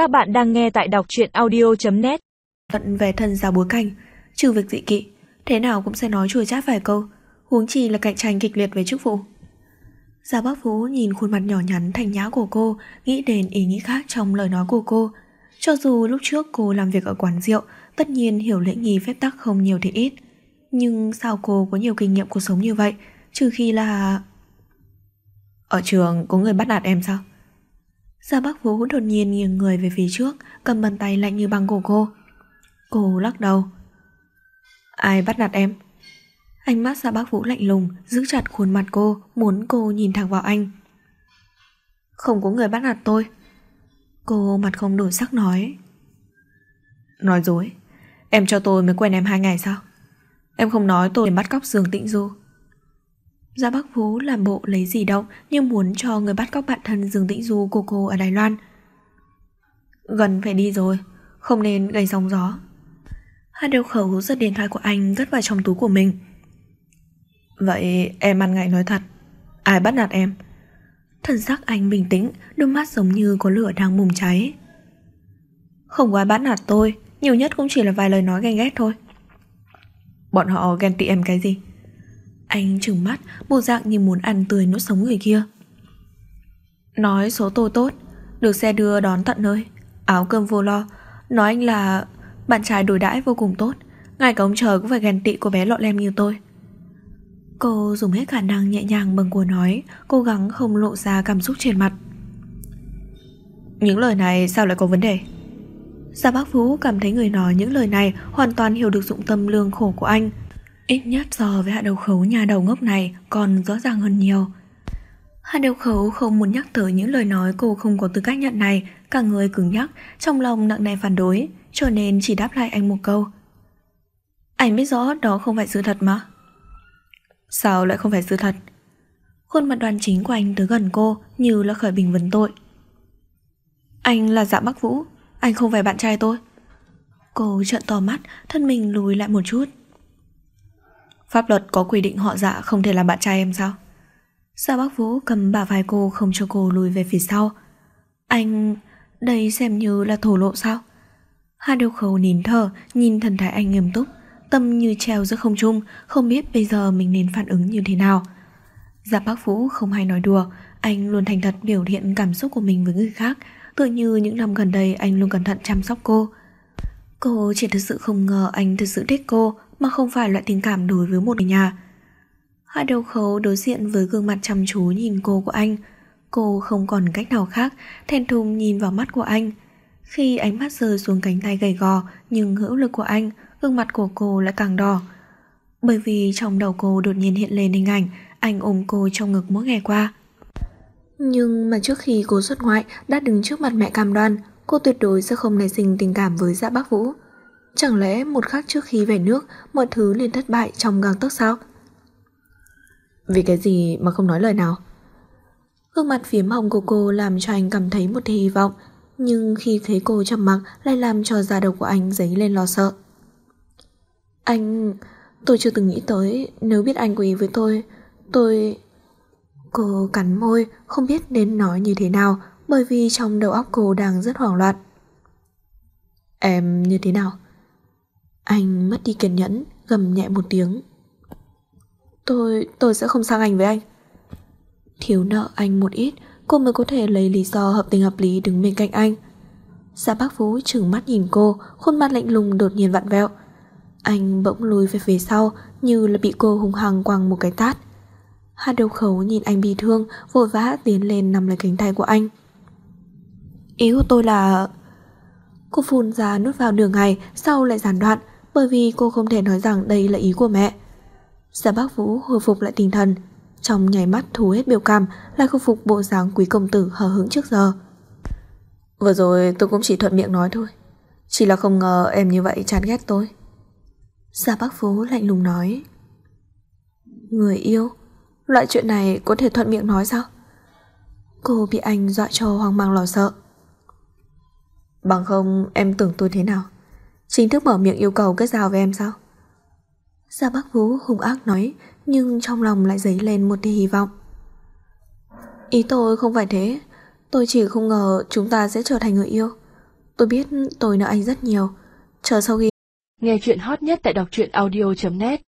Các bạn đang nghe tại đọc truyện audio.net Phận về thân giáo bối cảnh, Trừ việc dị kỵ, Thế nào cũng sẽ nói chùa chát vài câu, Huống chi là cạnh tranh kịch liệt về chức vụ. Gia Bắc Vũ nhìn khuôn mặt nhỏ nhắn thành nhã của cô, Nghĩ đến ý nghĩ khác trong lời nói của cô. Cho dù lúc trước cô làm việc ở quán rượu, Tất nhiên hiểu lễ nghi phép tắc không nhiều thì ít. Nhưng sao cô có nhiều kinh nghiệm cuộc sống như vậy, Trừ khi là... Ở trường có người bắt nạt em sao? Gia Bắc Vũ đột nhiên nghiêng người về phía trước, Cầm bàn tay lạnh như băng của cô. Cô lắc đầu. Ai bắt nạt em? Ánh mắt Gia Bắc Vũ lạnh lùng, Giữ chặt khuôn mặt cô, Muốn cô nhìn thẳng vào anh. Không có người bắt nạt tôi. Cô mặt không đổi sắc nói. Nói dối. Em cho tôi mới quen em hai ngày sao? Em không nói tôi bắt cóc Dương Tĩnh Du. Gia Bắc Phú làm bộ lấy gì động nhưng muốn cho người bắt cóc bạn thân Dương Tĩnh Du của cô ở Đài Loan. Gần phải đi rồi, không nên gây sóng gió. Hai đầu khẩu giật điện thoại của anh cất vào trong túi của mình. Vậy em ăn ngại nói thật, ai bắt nạt em? Thần sắc anh bình tĩnh, đôi mắt giống như có lửa đang bùng cháy. Không có ai bắt nạt tôi, nhiều nhất cũng chỉ là vài lời nói ganh ghét thôi. Bọn họ ghen tị em cái gì? Anh trừng mắt, bộ dạng như muốn ăn tươi nuốt sống người kia. Nói số tôi tốt, được xe đưa đón tận nơi, áo cơm vô lo, nói anh là bạn trai đối đãi vô cùng tốt, ngay cả ông trời cũng phải ghen tị cô bé lọ lem như tôi. Cô dùng hết khả năng nhẹ nhàng bằng của nói, cố gắng không lộ ra cảm xúc trên mặt. Những lời này sao lại có vấn đề? Gia Bác Phú cảm thấy người nói những lời này hoàn toàn hiểu được dụng tâm lương khổ của anh, Ít nhất so với hạ đầu khấu nhà đầu ngốc này còn rõ ràng hơn nhiều. Hạ đầu khấu không muốn nhắc tới những lời nói cô không có tư cách nhận này, cả người cứng nhắc, trong lòng nặng nề phản đối, cho nên chỉ đáp lại anh một câu. Anh biết rõ đó không phải sự thật mà. Sao lại không phải sự thật? Khuôn mặt đoàn chính của anh tới gần cô như là khởi bình vấn tội. Anh là dạ Bắc Vũ, anh không phải bạn trai tôi. Cô trợn to mắt, thân mình lùi lại một chút. Pháp luật có quy định họ dạ không thể làm bạn trai em sao? Sao bác Vũ cầm bả vai cô không cho cô lùi về phía sau? Anh... đây xem như là thổ lộ sao? Hai điều khẩu nín thở, nhìn thần thái anh nghiêm túc, tâm như treo giữa không trung, không biết bây giờ mình nên phản ứng như thế nào. Dạ bác Vũ không hay nói đùa, anh luôn thành thật biểu hiện cảm xúc của mình với người khác, tự như những năm gần đây anh luôn cẩn thận chăm sóc cô. Cô chỉ thật sự không ngờ anh thật sự thích cô mà không phải loại tình cảm đối với một người nhà. Hạ đầu khấu đối diện với gương mặt chăm chú nhìn cô của anh. Cô không còn cách nào khác, thèn thùng nhìn vào mắt của anh. Khi ánh mắt rơi xuống cánh tay gầy gò nhưng hữu lực của anh, gương mặt của cô lại càng đỏ. Bởi vì trong đầu cô đột nhiên hiện lên hình ảnh anh ôm cô trong ngực mỗi ngày qua. Nhưng mà trước khi cô xuất ngoại đã đứng trước mặt mẹ cam đoan, cô tuyệt đối sẽ không nảy sinh tình cảm với dạ bác Vũ. Chẳng lẽ một khắc trước khi về nước, Mọi thứ liền thất bại trong gang tấc sao? Vì cái gì mà không nói lời nào? Gương mặt phím hồng của cô làm cho anh cảm thấy một hy vọng, Nhưng khi thấy cô trầm mặc Lại làm cho da đầu của anh dấy lên lo sợ. Anh... Tôi chưa từng nghĩ tới, Nếu biết anh quý với tôi Tôi... Cô cắn môi, Không biết nên nói như thế nào, Bởi vì trong đầu óc cô đang rất hoảng loạn. Em như thế nào? Anh mất đi kiên nhẫn, gầm nhẹ một tiếng. Tôi, tôi sẽ không sang anh với anh. Thiếu nợ anh một ít, cô mới có thể lấy lý do hợp tình hợp lý đứng bên cạnh anh. Dạ bác Vũ trừng mắt nhìn cô, khuôn mặt lạnh lùng đột nhiên vặn vẹo. Anh bỗng lùi về phía sau như là bị cô hung hăng quăng một cái tát. Hai đầu khấu nhìn anh bị thương, vội vã tiến lên nằm lấy cánh tay của anh. Ý của tôi là... Cô phun ra nuốt vào nửa ngày, sau lại gián đoạn, bởi vì cô không thể nói rằng đây là ý của mẹ. Giả bác Vũ hồi phục lại tinh thần, trong nhảy mắt thu hết biểu cảm lại khôi phục bộ dáng quý công tử hờ hững trước giờ. Vừa rồi tôi cũng chỉ thuận miệng nói thôi, chỉ là không ngờ em như vậy chán ghét tôi. Giả bác Vũ lạnh lùng nói. Người yêu, loại chuyện này có thể thuận miệng nói sao? Cô bị anh dọa cho hoang mang lo sợ. Bằng không, em tưởng tôi thế nào? Chính thức mở miệng yêu cầu kết giao với em sao? Dạ, Gia Bắc Vũ hung ác nói, Nhưng trong lòng lại dấy lên một tia hy vọng. Ý tôi không phải thế. Tôi chỉ không ngờ chúng ta sẽ trở thành người yêu. Tôi biết tôi nợ anh rất nhiều. Chờ sau khi Nghe chuyện hot nhất tại đọc truyện audio.net